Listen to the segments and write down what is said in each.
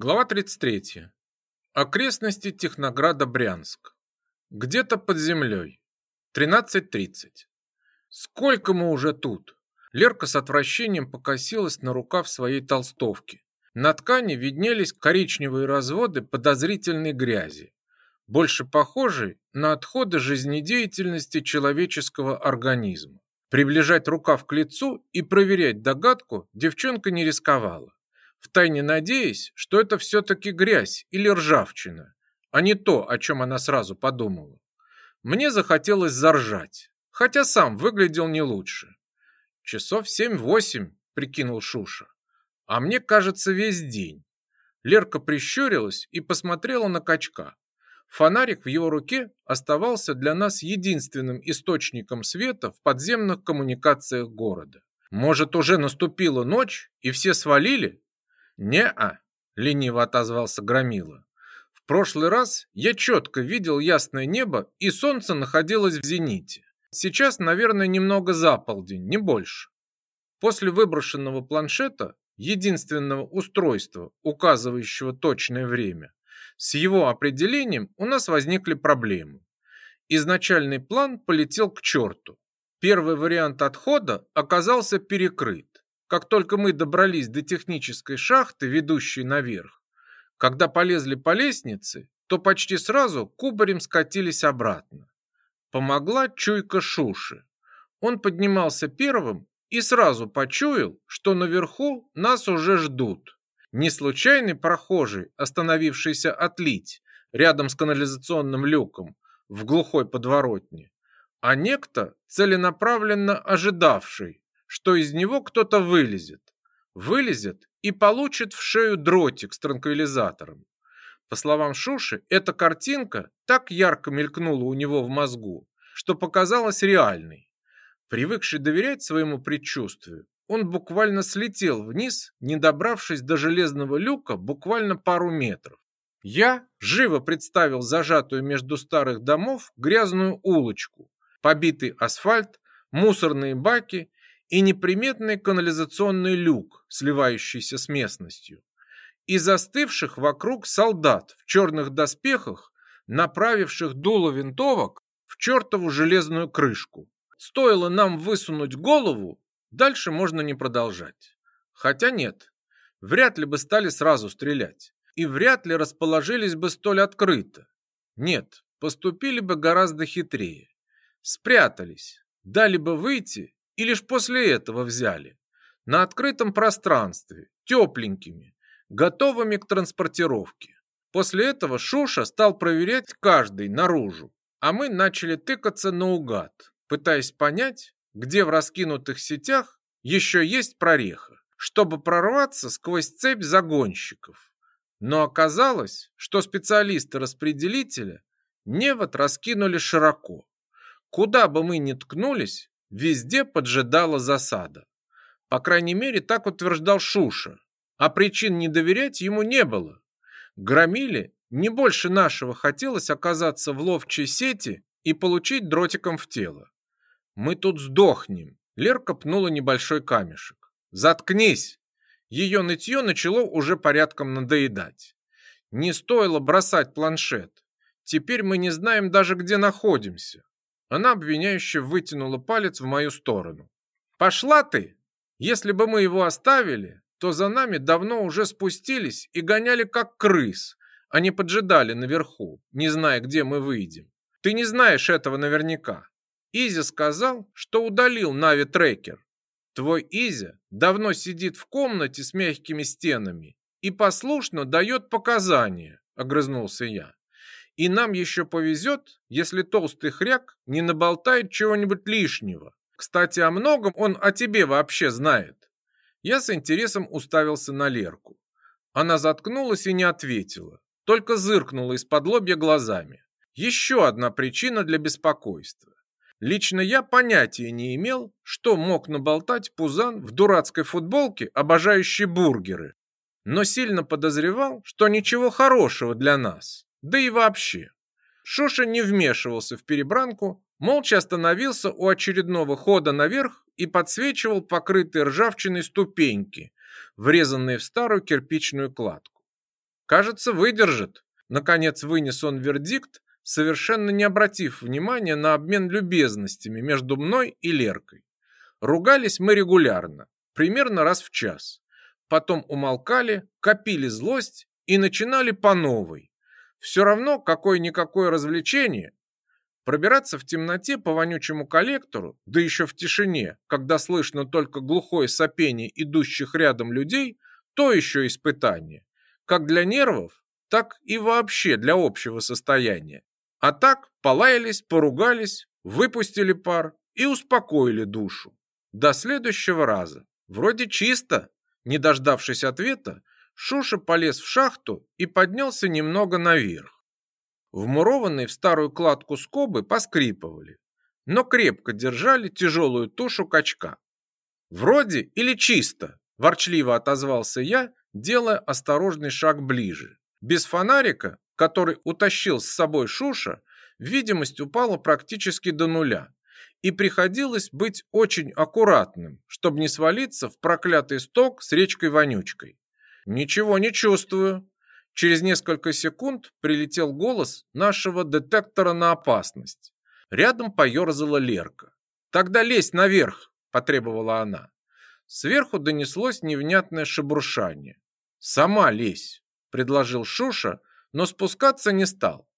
Глава 33. Окрестности Технограда Брянск. Где-то под землей. 13.30. Сколько мы уже тут? Лерка с отвращением покосилась на рукав своей толстовки. На ткани виднелись коричневые разводы подозрительной грязи, больше похожие на отходы жизнедеятельности человеческого организма. Приближать рукав к лицу и проверять догадку девчонка не рисковала втайне надеясь, что это все-таки грязь или ржавчина, а не то, о чем она сразу подумала. Мне захотелось заржать, хотя сам выглядел не лучше. Часов семь-восемь, прикинул Шуша. А мне кажется, весь день. Лерка прищурилась и посмотрела на качка. Фонарик в его руке оставался для нас единственным источником света в подземных коммуникациях города. Может, уже наступила ночь и все свалили? «Не-а», — лениво отозвался Громила. «В прошлый раз я четко видел ясное небо, и солнце находилось в зените. Сейчас, наверное, немного за полдень, не больше». После выброшенного планшета, единственного устройства, указывающего точное время, с его определением у нас возникли проблемы. Изначальный план полетел к черту. Первый вариант отхода оказался перекрыт. Как только мы добрались до технической шахты, ведущей наверх, когда полезли по лестнице, то почти сразу кубарем скатились обратно. Помогла чуйка Шуши. Он поднимался первым и сразу почуял, что наверху нас уже ждут. Не случайный прохожий, остановившийся отлить рядом с канализационным люком в глухой подворотне, а некто, целенаправленно ожидавший, что из него кто-то вылезет. Вылезет и получит в шею дротик с транквилизатором. По словам Шуши, эта картинка так ярко мелькнула у него в мозгу, что показалась реальной. Привыкший доверять своему предчувствию, он буквально слетел вниз, не добравшись до железного люка буквально пару метров. Я живо представил зажатую между старых домов грязную улочку, побитый асфальт, мусорные баки и неприметный канализационный люк, сливающийся с местностью, и застывших вокруг солдат в черных доспехах, направивших дуло винтовок в чертову железную крышку. Стоило нам высунуть голову, дальше можно не продолжать. Хотя нет, вряд ли бы стали сразу стрелять, и вряд ли расположились бы столь открыто. Нет, поступили бы гораздо хитрее. Спрятались, дали бы выйти и лишь после этого взяли. На открытом пространстве, тепленькими, готовыми к транспортировке. После этого Шуша стал проверять каждый наружу, а мы начали тыкаться наугад, пытаясь понять, где в раскинутых сетях еще есть прореха, чтобы прорваться сквозь цепь загонщиков. Но оказалось, что специалисты распределителя невод раскинули широко. Куда бы мы ни ткнулись, Везде поджидала засада. По крайней мере, так утверждал Шуша. А причин не доверять ему не было. Громили не больше нашего хотелось оказаться в ловчей сети и получить дротиком в тело. Мы тут сдохнем. Лерка пнула небольшой камешек. Заткнись! Ее нытье начало уже порядком надоедать. Не стоило бросать планшет. Теперь мы не знаем даже, где находимся. Она обвиняюще вытянула палец в мою сторону. «Пошла ты! Если бы мы его оставили, то за нами давно уже спустились и гоняли как крыс, а не поджидали наверху, не зная, где мы выйдем. Ты не знаешь этого наверняка. Изя сказал, что удалил Нави-трекер. Твой Изя давно сидит в комнате с мягкими стенами и послушно дает показания, огрызнулся я. И нам еще повезет, если толстый хряк не наболтает чего-нибудь лишнего. Кстати, о многом он о тебе вообще знает. Я с интересом уставился на Лерку. Она заткнулась и не ответила, только зыркнула из-под лобья глазами. Еще одна причина для беспокойства. Лично я понятия не имел, что мог наболтать Пузан в дурацкой футболке, обожающей бургеры, но сильно подозревал, что ничего хорошего для нас. Да и вообще. Шуша не вмешивался в перебранку, молча остановился у очередного хода наверх и подсвечивал покрытые ржавчиной ступеньки, врезанные в старую кирпичную кладку. «Кажется, выдержит», — наконец вынес он вердикт, совершенно не обратив внимания на обмен любезностями между мной и Леркой. Ругались мы регулярно, примерно раз в час. Потом умолкали, копили злость и начинали по новой все равно какое-никакое развлечение. Пробираться в темноте по вонючему коллектору, да еще в тишине, когда слышно только глухое сопение идущих рядом людей, то еще испытание. Как для нервов, так и вообще для общего состояния. А так полаялись, поругались, выпустили пар и успокоили душу. До следующего раза. Вроде чисто. Не дождавшись ответа, Шуша полез в шахту и поднялся немного наверх. Вмурованные в старую кладку скобы поскрипывали, но крепко держали тяжелую тушу качка. «Вроде или чисто», – ворчливо отозвался я, делая осторожный шаг ближе. Без фонарика, который утащил с собой Шуша, видимость упала практически до нуля, и приходилось быть очень аккуратным, чтобы не свалиться в проклятый сток с речкой-вонючкой. «Ничего не чувствую». Через несколько секунд прилетел голос нашего детектора на опасность. Рядом поерзала Лерка. «Тогда лезь наверх!» – потребовала она. Сверху донеслось невнятное шебуршание. «Сама лезь!» – предложил Шуша, но спускаться не стал.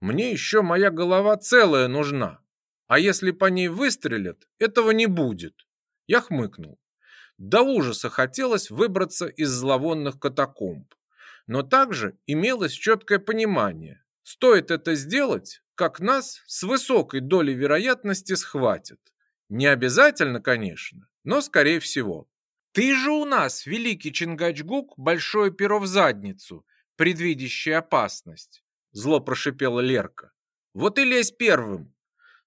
«Мне еще моя голова целая нужна, а если по ней выстрелят, этого не будет!» Я хмыкнул. До ужаса хотелось выбраться из зловонных катакомб. Но также имелось четкое понимание. Стоит это сделать, как нас с высокой долей вероятности схватят. Не обязательно, конечно, но скорее всего. Ты же у нас, великий Чингачгук, большое перо в задницу, предвидящий опасность. Зло прошипела Лерка. Вот и лезь первым,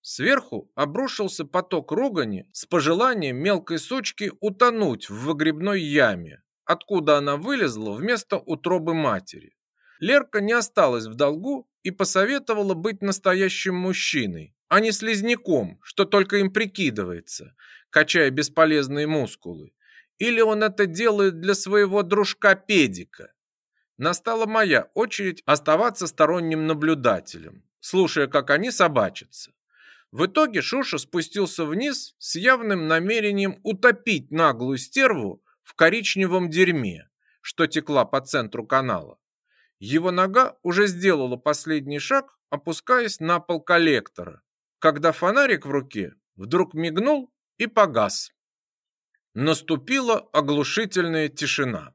Сверху обрушился поток ругани с пожеланием мелкой сучки утонуть в выгребной яме, откуда она вылезла вместо утробы матери. Лерка не осталась в долгу и посоветовала быть настоящим мужчиной, а не слизняком, что только им прикидывается, качая бесполезные мускулы. Или он это делает для своего дружка Педика. Настала моя очередь оставаться сторонним наблюдателем, слушая, как они собачатся. В итоге Шуша спустился вниз с явным намерением утопить наглую стерву в коричневом дерьме, что текла по центру канала. Его нога уже сделала последний шаг, опускаясь на пол коллектора, когда фонарик в руке вдруг мигнул и погас. Наступила оглушительная тишина.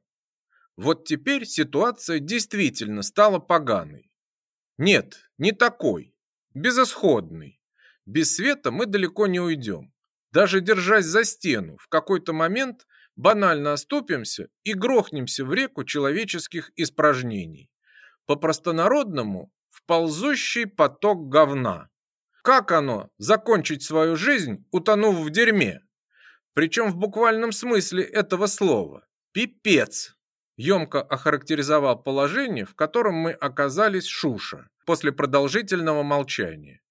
Вот теперь ситуация действительно стала поганой. Нет, не такой, безысходной без света мы далеко не уйдем. Даже держась за стену, в какой-то момент банально оступимся и грохнемся в реку человеческих испражнений. По-простонародному – в ползущий поток говна. Как оно – закончить свою жизнь, утонув в дерьме? Причем в буквальном смысле этого слова. Пипец! Емко охарактеризовал положение, в котором мы оказались Шуша после продолжительного молчания.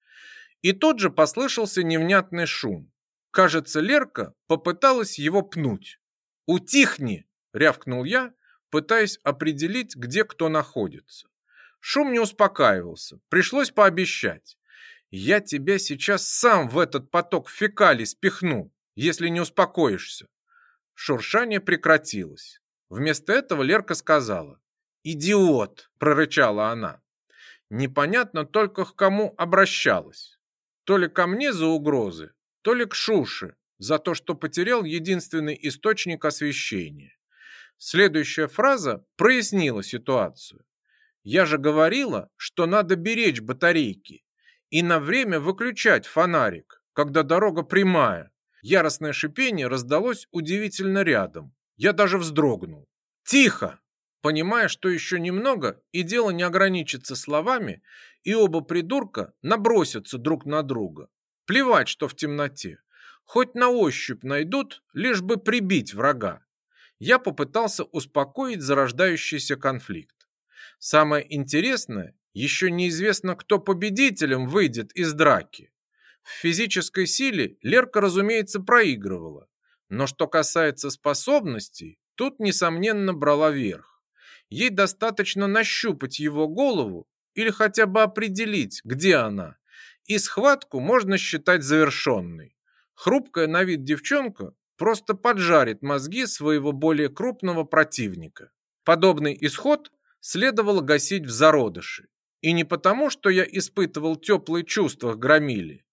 И тут же послышался невнятный шум. Кажется, Лерка попыталась его пнуть. «Утихни!» — рявкнул я, пытаясь определить, где кто находится. Шум не успокаивался, пришлось пообещать. «Я тебя сейчас сам в этот поток фекалий спихну, если не успокоишься». Шуршание прекратилось. Вместо этого Лерка сказала «Идиот!» – прорычала она. Непонятно только к кому обращалась. То ли ко мне за угрозы, то ли к Шуше за то, что потерял единственный источник освещения. Следующая фраза прояснила ситуацию. Я же говорила, что надо беречь батарейки и на время выключать фонарик, когда дорога прямая. Яростное шипение раздалось удивительно рядом. Я даже вздрогнул. «Тихо!» понимая, что еще немного, и дело не ограничится словами, и оба придурка набросятся друг на друга. Плевать, что в темноте. Хоть на ощупь найдут, лишь бы прибить врага. Я попытался успокоить зарождающийся конфликт. Самое интересное, еще неизвестно, кто победителем выйдет из драки. В физической силе Лерка, разумеется, проигрывала. Но что касается способностей, тут, несомненно, брала верх. Ей достаточно нащупать его голову или хотя бы определить, где она, и схватку можно считать завершенной. Хрупкая на вид девчонка просто поджарит мозги своего более крупного противника. Подобный исход следовало гасить в зародыше. И не потому, что я испытывал теплые чувства к громиле.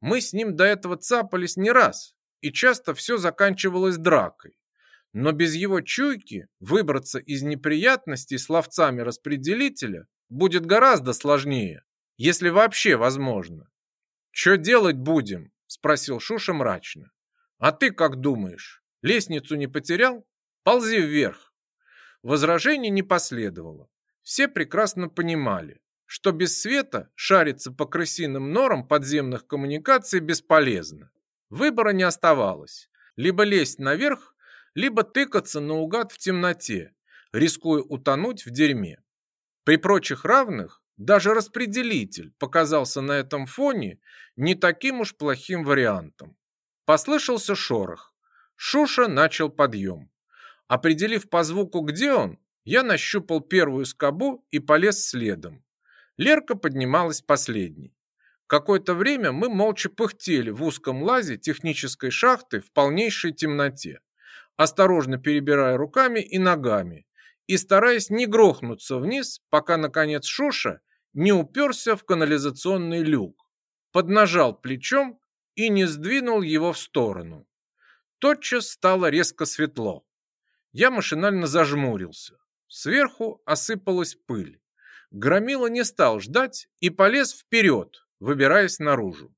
Мы с ним до этого цапались не раз, и часто все заканчивалось дракой. Но без его чуйки выбраться из неприятностей с ловцами распределителя будет гораздо сложнее, если вообще возможно. «Чё делать будем?» – спросил Шуша мрачно. «А ты как думаешь, лестницу не потерял? Ползи вверх». Возражений не последовало. Все прекрасно понимали, что без света шариться по крысиным норам подземных коммуникаций бесполезно. Выбора не оставалось. Либо лезть наверх, либо тыкаться наугад в темноте, рискуя утонуть в дерьме. При прочих равных даже распределитель показался на этом фоне не таким уж плохим вариантом. Послышался шорох. Шуша начал подъем. Определив по звуку, где он, я нащупал первую скобу и полез следом. Лерка поднималась последней. Какое-то время мы молча пыхтели в узком лазе технической шахты в полнейшей темноте осторожно перебирая руками и ногами, и стараясь не грохнуться вниз, пока, наконец, Шуша не уперся в канализационный люк, поднажал плечом и не сдвинул его в сторону. Тотчас стало резко светло. Я машинально зажмурился. Сверху осыпалась пыль. Громила не стал ждать и полез вперед, выбираясь наружу.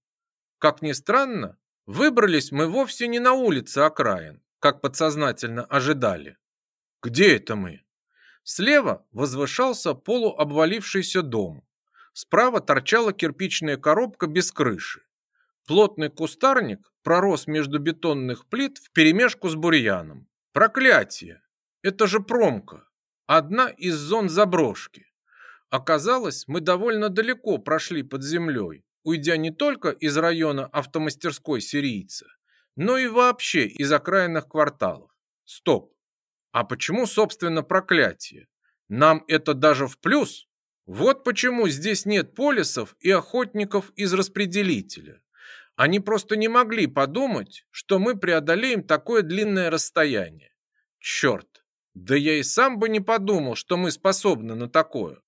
Как ни странно, выбрались мы вовсе не на улице окраин, как подсознательно ожидали. «Где это мы?» Слева возвышался полуобвалившийся дом. Справа торчала кирпичная коробка без крыши. Плотный кустарник пророс между бетонных плит вперемешку с бурьяном. Проклятие! Это же промка! Одна из зон заброшки. Оказалось, мы довольно далеко прошли под землей, уйдя не только из района автомастерской сирийца, ну и вообще из окраинных кварталов. Стоп. А почему, собственно, проклятие? Нам это даже в плюс? Вот почему здесь нет полисов и охотников из распределителя. Они просто не могли подумать, что мы преодолеем такое длинное расстояние. Черт, да я и сам бы не подумал, что мы способны на такое.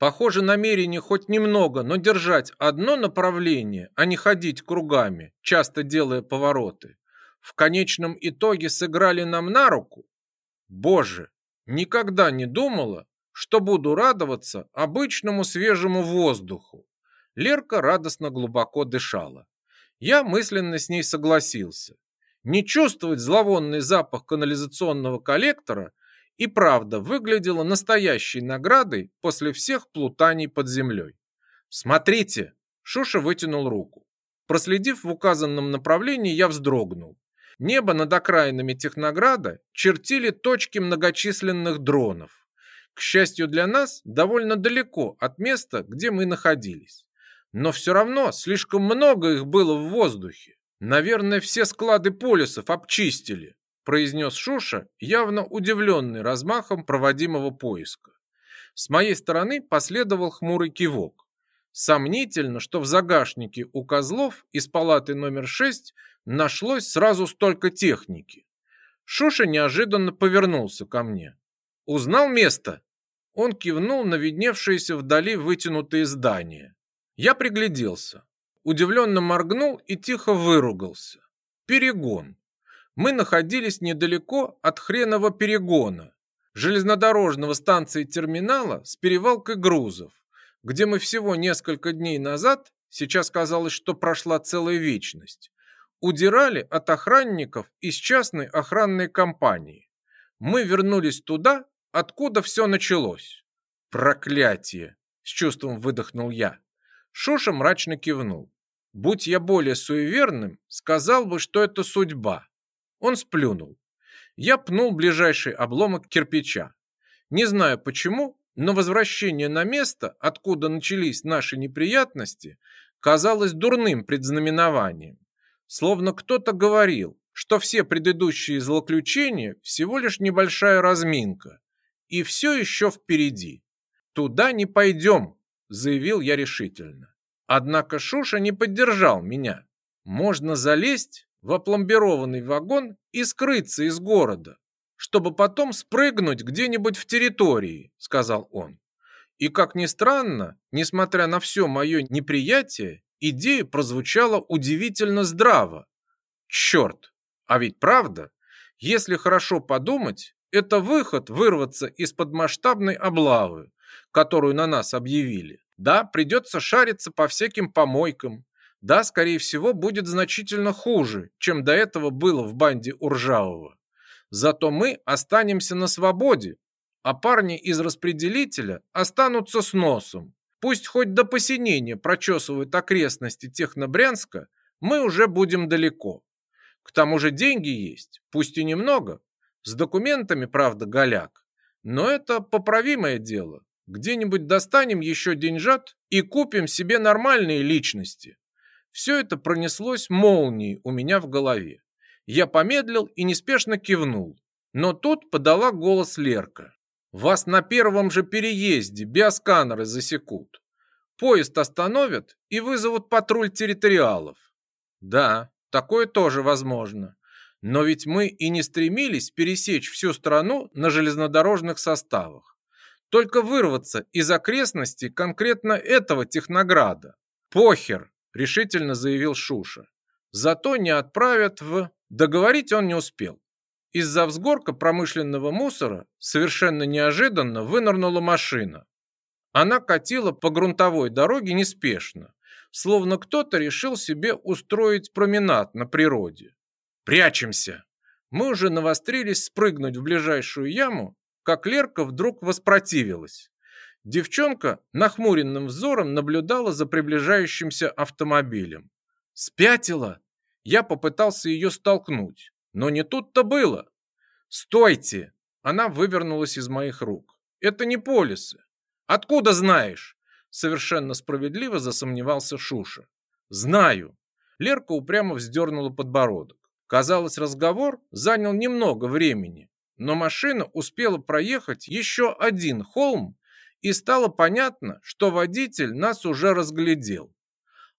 Похоже, намерение хоть немного, но держать одно направление, а не ходить кругами, часто делая повороты, в конечном итоге сыграли нам на руку. Боже, никогда не думала, что буду радоваться обычному свежему воздуху. Лерка радостно глубоко дышала. Я мысленно с ней согласился. Не чувствовать зловонный запах канализационного коллектора и правда выглядела настоящей наградой после всех плутаний под землей. «Смотрите!» – Шуша вытянул руку. Проследив в указанном направлении, я вздрогнул. Небо над окраинами Технограда чертили точки многочисленных дронов. К счастью для нас, довольно далеко от места, где мы находились. Но все равно слишком много их было в воздухе. Наверное, все склады полисов обчистили произнес Шуша, явно удивленный размахом проводимого поиска. С моей стороны последовал хмурый кивок. Сомнительно, что в загашнике у козлов из палаты номер 6 нашлось сразу столько техники. Шуша неожиданно повернулся ко мне. «Узнал место?» Он кивнул на видневшиеся вдали вытянутые здания. Я пригляделся, удивленно моргнул и тихо выругался. Перегон мы находились недалеко от хренового перегона, железнодорожного станции терминала с перевалкой грузов, где мы всего несколько дней назад, сейчас казалось, что прошла целая вечность, удирали от охранников из частной охранной компании. Мы вернулись туда, откуда все началось. «Проклятие!» – с чувством выдохнул я. Шуша мрачно кивнул. «Будь я более суеверным, сказал бы, что это судьба» Он сплюнул. Я пнул ближайший обломок кирпича. Не знаю почему, но возвращение на место, откуда начались наши неприятности, казалось дурным предзнаменованием. Словно кто-то говорил, что все предыдущие злоключения всего лишь небольшая разминка, и все еще впереди. «Туда не пойдем», – заявил я решительно. Однако Шуша не поддержал меня. «Можно залезть, в опломбированный вагон и скрыться из города, чтобы потом спрыгнуть где-нибудь в территории», — сказал он. И, как ни странно, несмотря на все мое неприятие, идея прозвучала удивительно здраво. Черт, а ведь правда, если хорошо подумать, это выход вырваться из-под масштабной облавы, которую на нас объявили. Да, придется шариться по всяким помойкам, да, скорее всего, будет значительно хуже, чем до этого было в банде Уржавого. Зато мы останемся на свободе, а парни из распределителя останутся с носом. Пусть хоть до посинения прочесывают окрестности Технобрянска, мы уже будем далеко. К тому же деньги есть, пусть и немного. С документами, правда, голяк. Но это поправимое дело. Где-нибудь достанем еще деньжат и купим себе нормальные личности. Все это пронеслось молнией у меня в голове. Я помедлил и неспешно кивнул. Но тут подала голос Лерка. «Вас на первом же переезде биосканеры засекут. Поезд остановят и вызовут патруль территориалов». «Да, такое тоже возможно. Но ведь мы и не стремились пересечь всю страну на железнодорожных составах. Только вырваться из окрестностей конкретно этого технограда. Похер, решительно заявил Шуша. Зато не отправят в... Договорить он не успел. Из-за взгорка промышленного мусора совершенно неожиданно вынырнула машина. Она катила по грунтовой дороге неспешно, словно кто-то решил себе устроить променад на природе. «Прячемся!» Мы уже навострились спрыгнуть в ближайшую яму, как Лерка вдруг воспротивилась. Девчонка, нахмуренным взором, наблюдала за приближающимся автомобилем. «Спятила!» Я попытался ее столкнуть, но не тут-то было. «Стойте!» Она вывернулась из моих рук. «Это не полисы!» «Откуда знаешь?» Совершенно справедливо засомневался Шуша. «Знаю!» Лерка упрямо вздернула подбородок. Казалось, разговор занял немного времени, но машина успела проехать еще один холм и стало понятно, что водитель нас уже разглядел.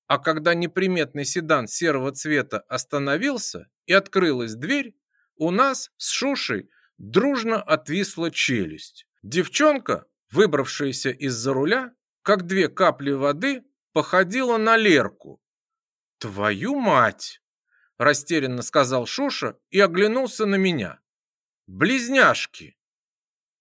А когда неприметный седан серого цвета остановился и открылась дверь, у нас с Шушей дружно отвисла челюсть. Девчонка, выбравшаяся из-за руля, как две капли воды, походила на Лерку. «Твою мать!» – растерянно сказал Шуша и оглянулся на меня. «Близняшки!»